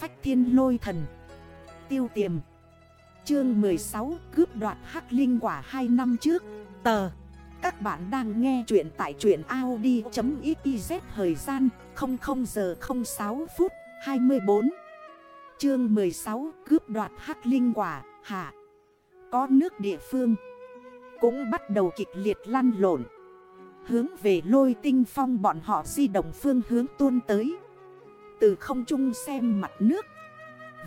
phách thiên lôi thần. Tiêu tiềm. Chương 16 cướp đoạt hắc linh quả 2 năm trước. Tờ. Các bạn đang nghe chuyện tại chuyện Audi.xyz Thời gian 00 giờ 06 phút 24 Chương 16 cướp đoạt hắc linh quả, Hạ. Có nước địa phương. Cũng bắt đầu kịch liệt lăn lộn. Hướng về lôi tinh phong bọn họ di động phương hướng tuôn tới. Từ không trung xem mặt nước.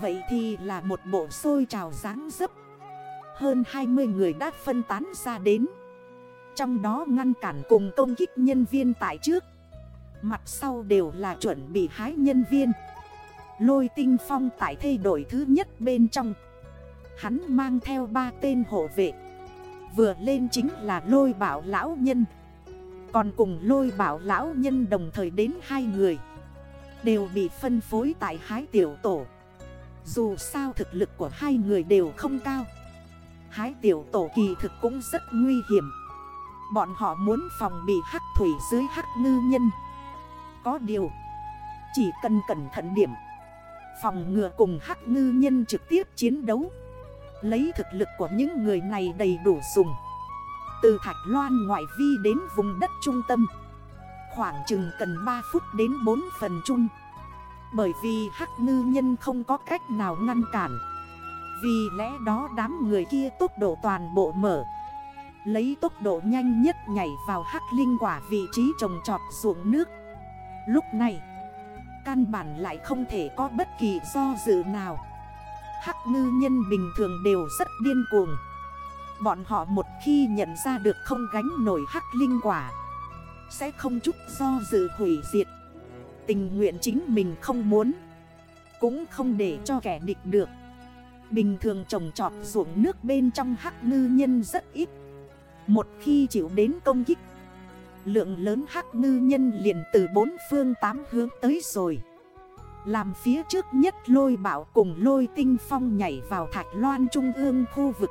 Vậy thì là một bộ xôi trào dáng dấp. Hơn 20 người đã phân tán ra đến. Trong đó ngăn cản cùng công kích nhân viên tại trước. Mặt sau đều là chuẩn bị hái nhân viên. Lôi tinh phong tại thay đổi thứ nhất bên trong. Hắn mang theo ba tên hộ vệ. Vừa lên chính là lôi bảo lão nhân. Còn cùng lôi bảo lão nhân đồng thời đến hai người. Đều bị phân phối tại hái tiểu tổ. Dù sao thực lực của hai người đều không cao. Hái tiểu tổ kỳ thực cũng rất nguy hiểm. Bọn họ muốn phòng bị hắc thủy dưới hắc ngư nhân. Có điều, Chỉ cần cẩn thận điểm, Phòng ngừa cùng hắc ngư nhân trực tiếp chiến đấu, Lấy thực lực của những người này đầy đủ dùng. Từ Thạch Loan ngoại vi đến vùng đất trung tâm. Khoảng chừng cần 3 phút đến 4 phần chung. Bởi vì hắc ngư nhân không có cách nào ngăn cản. Vì lẽ đó đám người kia tốc độ toàn bộ mở. Lấy tốc độ nhanh nhất nhảy vào hắc linh quả vị trí trồng trọt ruộng nước. Lúc này, Căn bản lại không thể có bất kỳ do dự nào. Hắc ngư nhân bình thường đều rất điên cuồng. Bọn họ một khi nhận ra được không gánh nổi hắc linh quả sẽ không chút do dự hủy diệt. Tình nguyện chính mình không muốn, Cũng không để cho kẻ địch được. Bình thường trồng trọt ruộng nước bên trong hắc ngư nhân rất ít. Một khi chịu đến công kích, Lượng lớn hắc ngư nhân liền từ bốn phương tám hướng tới rồi. Làm phía trước nhất lôi bảo cùng lôi tinh phong nhảy vào thạch loan trung ương khu vực.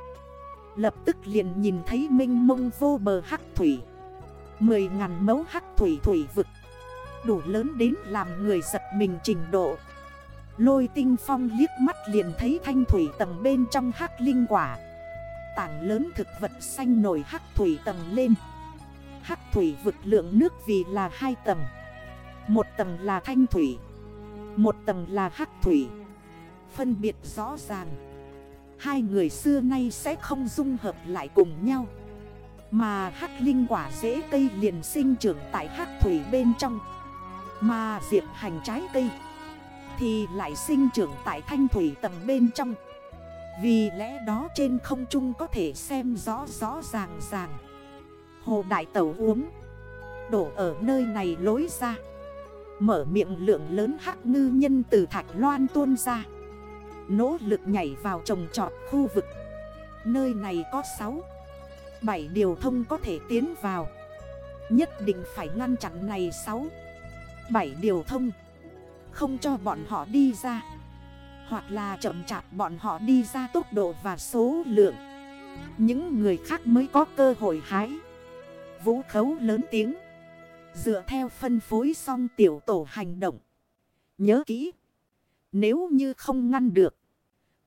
Lập tức liền nhìn thấy minh mông vô bờ hắc thủy. Mười ngàn mẫu hắc thủy thủy vực. Đủ lớn đến làm người giật mình trình độ. Lôi tinh phong liếc mắt liền thấy thanh thủy tầng bên trong hắc linh quả. Tảng lớn thực vật xanh nổi hắc thủy tầng lên. Hắc thủy vực lượng nước vì là hai tầng. Một tầng là thanh thủy, Một tầng là hắc thủy. Phân biệt rõ ràng. Hai người xưa nay sẽ không dung hợp lại cùng nhau. Mà hắc linh quả dễ cây liền sinh trưởng tại hắc thủy bên trong. Mà diệp hành trái cây Thì lại sinh trưởng tại thanh thủy tầng bên trong. Vì lẽ đó trên không trung có thể xem rõ rõ ràng ràng. Hồ đại tẩu uống, Đổ ở nơi này lối ra. Mở miệng lượng lớn hắc ngư nhân từ thạch loan tuôn ra. Nỗ lực nhảy vào trồng trọt khu vực. Nơi này có 6 7 điều thông có thể tiến vào. Nhất định phải ngăn chặn này 6 7 điều thông. Không cho bọn họ đi ra. Hoặc là chậm chạp bọn họ đi ra tốc độ và số lượng. Những người khác mới có cơ hội hái. Vũ khấu lớn tiếng. Dựa theo phân phối xong tiểu tổ hành động. Nhớ kỹ. Nếu như không ngăn được.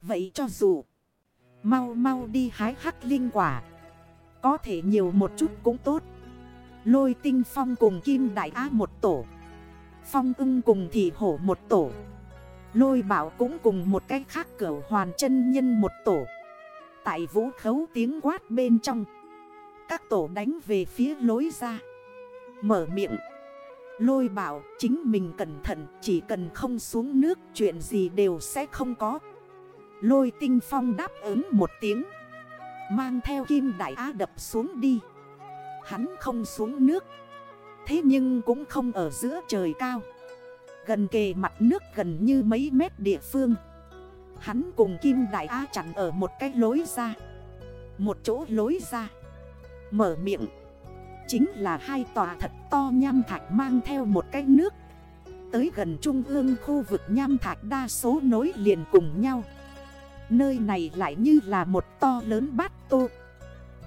Vậy cho dù. Mau mau đi hái hắc linh quả. Có thể nhiều một chút cũng tốt. Lôi tinh phong cùng kim đại á một tổ. Phong ưng cùng thị hổ một tổ. Lôi bảo cũng cùng một cách khác cỡ hoàn chân nhân một tổ. Tại vũ khấu tiếng quát bên trong. Các tổ đánh về phía lối ra. Mở miệng. Lôi bảo chính mình cẩn thận, chỉ cần không xuống nước, chuyện gì đều sẽ không có. Lôi tinh phong đáp ứng một tiếng. Mang theo kim đại á đập xuống đi. Hắn không xuống nước. Thế nhưng cũng không ở giữa trời cao. Gần kề mặt nước gần như mấy mét địa phương. Hắn cùng kim đại á chặn ở một cái lối ra. Một chỗ lối ra. Mở miệng. Chính là hai tòa thật to nham thạch mang theo một cái nước Tới gần trung ương khu vực nham thạch đa số nối liền cùng nhau Nơi này lại như là một to lớn bát tô.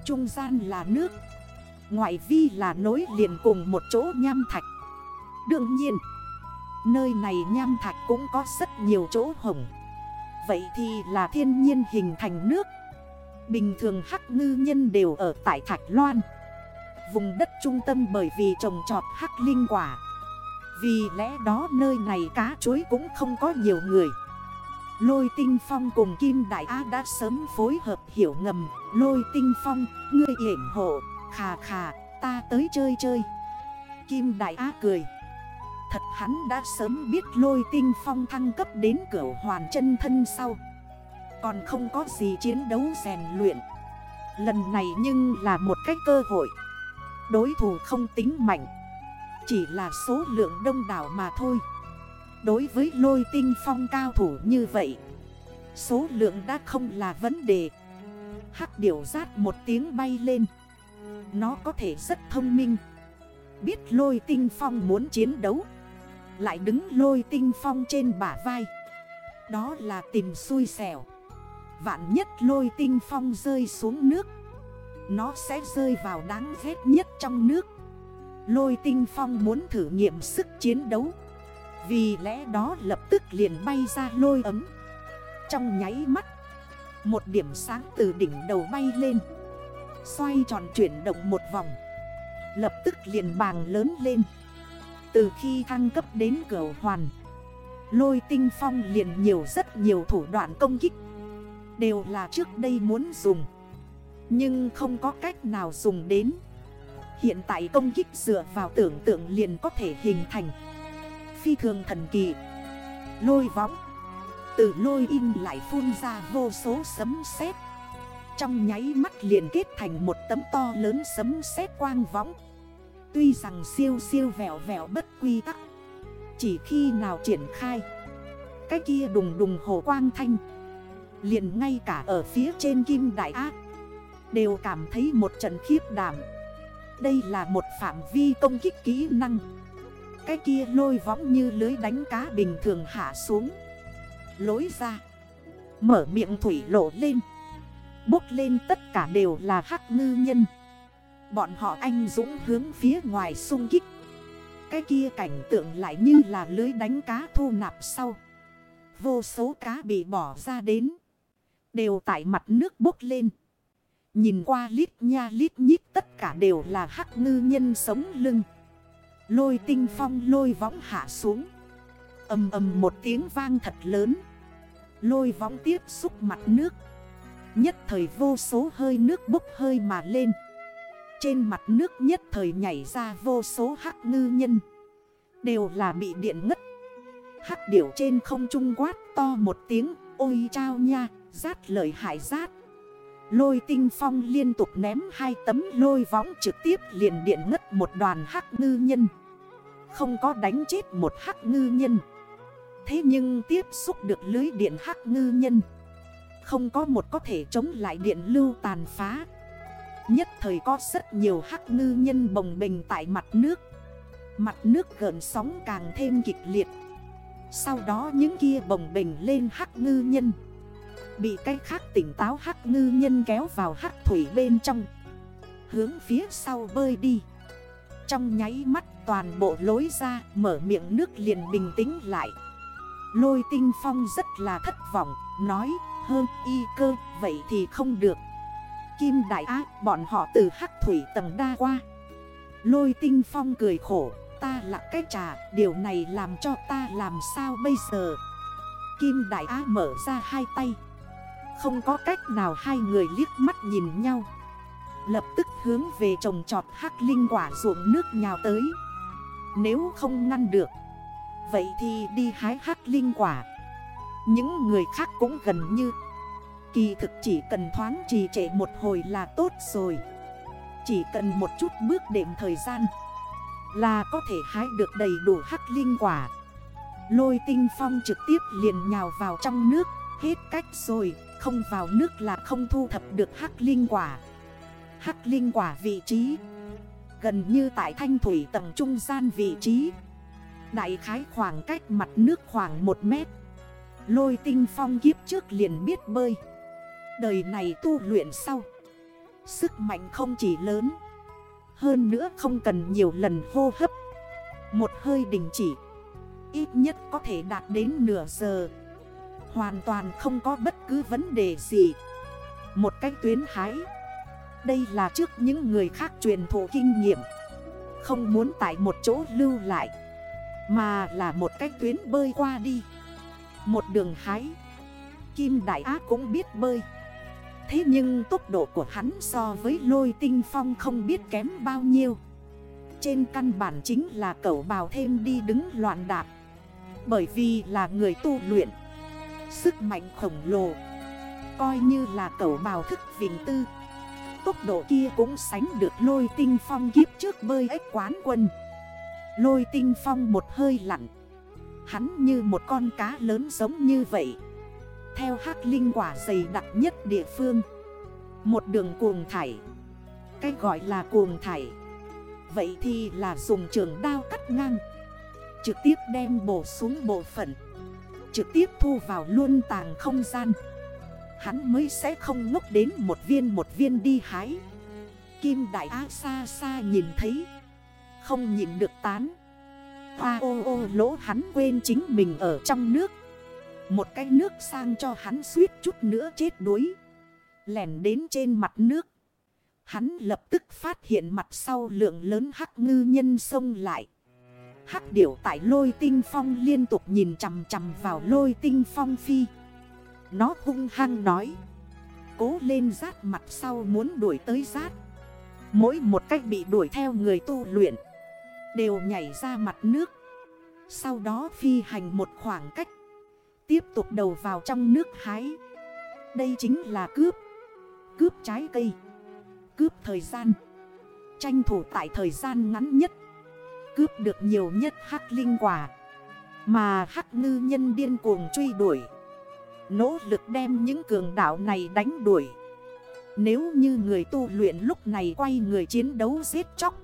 Trung gian là nước, Ngoại vi là nối liền cùng một chỗ nham thạch. Đương nhiên, Nơi này nham thạch cũng có rất nhiều chỗ hồng. Vậy thì là thiên nhiên hình thành nước. Bình thường hắc ngư nhân đều ở tại Thạch Loan. Vùng đất trung tâm bởi vì trồng trọt hắc linh quả. Vì lẽ đó nơi này cá chuối cũng không có nhiều người. Lôi tinh phong cùng Kim Đại Á đã sớm phối hợp hiểu ngầm. Lôi tinh phong, ngươi yểm hộ, khà khà, ta tới chơi chơi. Kim Đại Á cười. Thật hắn đã sớm biết lôi tinh phong thăng cấp đến cửa hoàn chân thân sau. Còn không có gì chiến đấu rèn luyện. Lần này nhưng là một cách cơ hội. Đối thủ không tính mạnh. Chỉ là số lượng đông đảo mà thôi. Đối với lôi tinh phong cao thủ như vậy, Số lượng đã không là vấn đề. Hắc điểu rát một tiếng bay lên. Nó có thể rất thông minh. Biết lôi tinh phong muốn chiến đấu. Lại đứng lôi tinh phong trên bả vai. Đó là tìm xui xẻo. Vạn nhất lôi tinh phong rơi xuống nước. Nó sẽ rơi vào đáng ghét nhất trong nước. Lôi tinh phong muốn thử nghiệm sức chiến đấu. Vì lẽ đó lập tức liền bay ra lôi ấm. Trong nháy mắt, Một điểm sáng từ đỉnh đầu bay lên. Xoay tròn chuyển động một vòng. Lập tức liền bàng lớn lên. Từ khi thăng cấp đến cửa hoàn, Lôi tinh phong liền nhiều rất nhiều thủ đoạn công kích. Đều là trước đây muốn dùng, Nhưng không có cách nào dùng đến. Hiện tại công kích dựa vào tưởng tượng liền có thể hình thành. Phi thường thần kỳ. Lôi võng. Từ lôi in lại phun ra vô số sấm sét. Trong nháy mắt liền kết thành một tấm to lớn sấm sét quang võng. Tuy rằng siêu siêu vẹo vẹo bất quy tắc, Chỉ khi nào triển khai, Cái kia đùng đùng hồ quang thanh, liền ngay cả ở phía trên kim đại ác Đều cảm thấy một trận khiếp đảm. Đây là một phạm vi công kích kỹ năng. Cái kia lôi võng như lưới đánh cá bình thường hạ xuống. Lối ra. Mở miệng thủy lộ lên. Bốc lên tất cả đều là hắc ngư nhân. Bọn họ anh dũng hướng phía ngoài sung kích. Cái kia cảnh tượng lại như là lưới đánh cá thu nạp sau. Vô số cá bị bỏ ra đến. Đều tại mặt nước bốc lên. Nhìn qua lít nha lít nhít tất cả đều là hắc ngư nhân sống lưng. Lôi tinh phong lôi võng hạ xuống. Âm ầm một tiếng vang thật lớn. Lôi võng tiếp xúc mặt nước. Nhất thời vô số hơi nước bốc hơi mà lên. Trên mặt nước nhất thời nhảy ra vô số hắc ngư nhân. Đều là bị điện ngất. Hắc điểu trên không trung quát to một tiếng, Ôi trao nha, Rát lời hại rát. Lôi tinh phong liên tục ném hai tấm lôi võng trực tiếp liền điện ngất một đoàn hắc ngư nhân. Không có đánh chết một hắc ngư nhân. Thế nhưng tiếp xúc được lưới điện hắc ngư nhân. Không có một có thể chống lại điện lưu tàn phá. Nhất thời có rất nhiều hắc ngư nhân bồng bình tại mặt nước. Mặt nước gần sóng càng thêm kịch liệt. Sau đó những kia bồng bình lên hắc ngư nhân. Bị cái khác tỉnh táo hắc ngư nhân kéo vào hắc thủy bên trong. Hướng phía sau bơi đi. Trong nháy mắt toàn bộ lối ra, mở miệng nước liền bình tĩnh lại. Lôi tinh phong rất là thất vọng, Nói hơn y cơ, vậy thì không được. Kim đại ác bọn họ từ hắc thủy tầng đa qua. Lôi tinh phong cười khổ, Ta là cái trà, Điều này làm cho ta làm sao bây giờ? Kim đại á mở ra hai tay. Không có cách nào hai người liếc mắt nhìn nhau. Lập tức hướng về trồng trọt hắc linh quả ruộng nước nhào tới. Nếu không ngăn được, Vậy thì đi hái hắc linh quả. Những người khác cũng gần như, Kỳ thực chỉ cần thoáng trì trệ một hồi là tốt rồi. Chỉ cần một chút bước đệm thời gian Là có thể hái được đầy đủ hắc linh quả. Lôi tinh phong trực tiếp liền nhào vào trong nước, Hết cách rồi, không vào nước là không thu thập được hắc linh quả. Hắc linh quả vị trí Gần như tại thanh thủy tầng trung gian vị trí. Đại khái khoảng cách mặt nước khoảng 1 mét. Lôi tinh phong kiếp trước liền biết bơi. Đời này tu luyện sau, Sức mạnh không chỉ lớn, Hơn nữa không cần nhiều lần hô hấp. Một hơi đình chỉ, Ít nhất có thể đạt đến nửa giờ. Hoàn toàn không có bất cứ vấn đề gì. Một cách tuyến hái đây là trước những người khác truyền thụ kinh nghiệm. Không muốn tại một chỗ lưu lại, Mà là một cách tuyến bơi qua đi. Một đường hái, Kim Đại Á cũng biết bơi. Thế nhưng tốc độ của hắn so với lôi tinh phong không biết kém bao nhiêu. Trên căn bản chính là cậu bào thêm đi đứng loạn đạp. Bởi vì là người tu luyện, Sức mạnh khổng lồ, Coi như là cậu bào thức vĩnh tư. Tốc độ kia cũng sánh được lôi tinh phong kiếp trước bơi ếch quán quân. Lôi tinh phong một hơi lặn. Hắn như một con cá lớn giống như vậy. Theo hắc linh quả dày đặc nhất địa phương. Một đường cuồng thải. Cái gọi là cuồng thải. Vậy thì là dùng trường đao cắt ngang. Trực tiếp đem bổ xuống bộ phận. Trực tiếp thu vào luôn tàng không gian. Hắn mới sẽ không ngốc đến một viên một viên đi hái. Kim Đại Á xa xa nhìn thấy. Không nhìn được tán. Hoa ô ô lỗ hắn quên chính mình ở trong nước. Một cái nước sang cho hắn suýt chút nữa chết đuối. Lèn đến trên mặt nước. Hắn lập tức phát hiện mặt sau lượng lớn hắc ngư nhân sông lại. Hắc điểu tại lôi tinh phong liên tục nhìn chằm chằm vào lôi tinh phong phi. Nó hung hăng nói. Cố lên rát mặt sau muốn đuổi tới rát Mỗi một cách bị đuổi theo người tu luyện, Đều nhảy ra mặt nước. Sau đó phi hành một khoảng cách, Tiếp tục đầu vào trong nước hái. Đây chính là cướp Cướp trái cây, Cướp thời gian. Tranh thủ tại thời gian ngắn nhất, Cướp được nhiều nhất hắc linh quả. Mà hắc ngư nhân điên cuồng truy đuổi. Nỗ lực đem những cường đảo này đánh đuổi. Nếu như người tu luyện lúc này quay người chiến đấu giết chóc,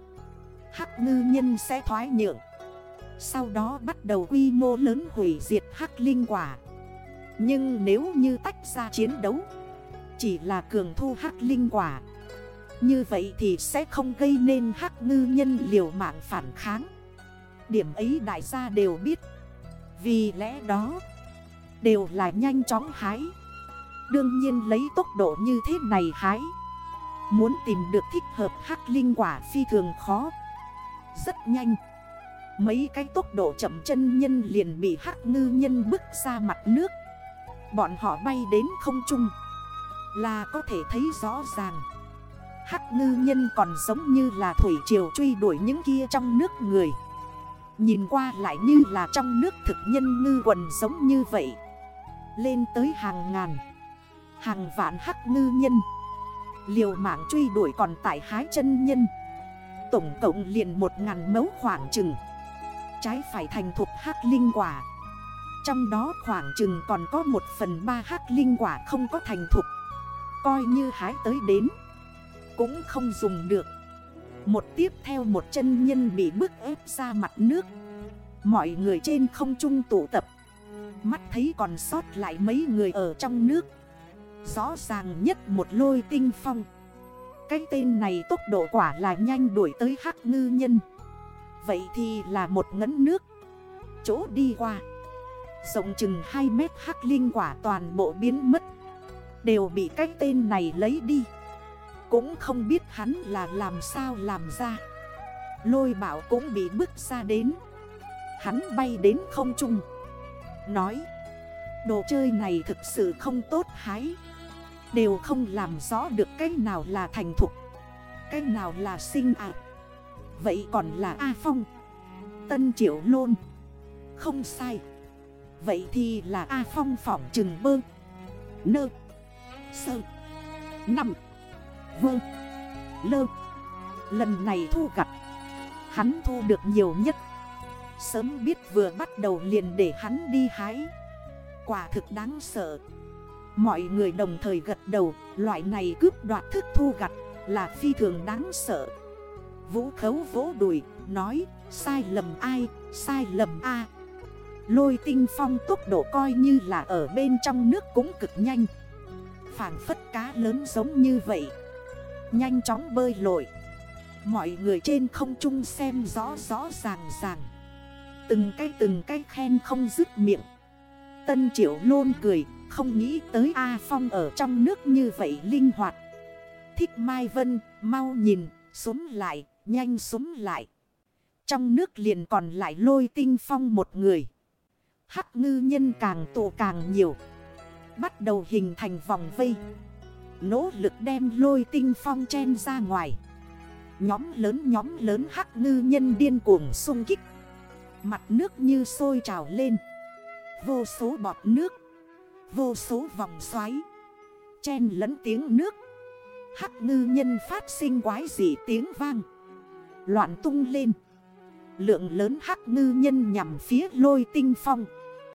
Hắc ngư nhân sẽ thoái nhượng. Sau đó bắt đầu quy mô lớn hủy diệt hắc linh quả. Nhưng nếu như tách ra chiến đấu, Chỉ là cường thu hắc linh quả, Như vậy thì sẽ không gây nên hắc ngư nhân liều mạng phản kháng. Điểm ấy đại gia đều biết. Vì lẽ đó Đều là nhanh chóng hái. Đương nhiên lấy tốc độ như thế này hái, Muốn tìm được thích hợp hắc linh quả phi thường khó. Rất nhanh, Mấy cái tốc độ chậm chân nhân liền bị hắc ngư nhân bước ra mặt nước. Bọn họ bay đến không trung, Là có thể thấy rõ ràng. Hắc ngư nhân còn giống như là thủy triều truy đuổi những kia trong nước người. Nhìn qua lại như là trong nước thực nhân ngư quần giống như vậy. Lên tới hàng ngàn. Hàng vạn hắc ngư nhân. Liều mạng truy đuổi còn tại hái chân nhân. Tổng cộng liền một ngàn mẫu khoảng chừng. Trái phải thành thuộc hắc linh quả. Trong đó khoảng chừng còn có một phần ba hắc linh quả không có thành thuộc, Coi như hái tới đến. Cũng không dùng được. Một tiếp theo một chân nhân bị bức ép ra mặt nước. Mọi người trên không trung tụ tập. Mắt thấy còn sót lại mấy người ở trong nước. Rõ ràng nhất một lôi tinh phong. Cái tên này tốc độ quả là nhanh đuổi tới hắc ngư nhân. Vậy thì là một ngấn nước. Chỗ đi qua. Rộng chừng 2 mét hắc linh quả toàn bộ biến mất. Đều bị cái tên này lấy đi. Cũng không biết hắn là làm sao làm ra. Lôi bảo cũng bị bước ra đến. Hắn bay đến không trung. Nói. Đồ chơi này thực sự không tốt hái. Đều không làm rõ được cái nào là thành thục, Cái nào là sinh ạ. Vậy còn là A Phong, Tân Triệu Lôn. Không sai. Vậy thì là A Phong phỏng trừng bơ, Nơ, Sơ, Năm, Vơ, Lơ. Lần này thu gặp Hắn thu được nhiều nhất Sớm biết vừa bắt đầu liền để hắn đi hái. Quả thực đáng sợ. Mọi người đồng thời gật đầu, Loại này cướp đoạt thức thu gặt Là phi thường đáng sợ. Vũ khấu vỗ đùi, Nói, sai lầm ai, Sai lầm a. Lôi tinh phong tốc độ coi như là ở bên trong nước cũng cực nhanh. Phản phất cá lớn giống như vậy. Nhanh chóng bơi lội. Mọi người trên không trung xem rõ rõ ràng ràng. Từng cái từng cái khen không dứt miệng. Tân triệu lôn cười, Không nghĩ tới A Phong ở trong nước như vậy linh hoạt. Thích Mai Vân, mau nhìn Xuống lại, nhanh xuống lại. Trong nước liền còn lại lôi tinh phong một người. Hắc ngư nhân càng tụ càng nhiều. Bắt đầu hình thành vòng vây. Nỗ lực đem lôi tinh phong chen ra ngoài. Nhóm lớn nhóm lớn hắc ngư nhân điên cuồng sung kích. Mặt nước như sôi trào lên. Vô số bọt nước, Vô số vòng xoáy, Chen lẫn tiếng nước. Hắc ngư nhân phát sinh quái dị tiếng vang, Loạn tung lên. Lượng lớn hắc ngư nhân nhằm phía lôi tinh phong.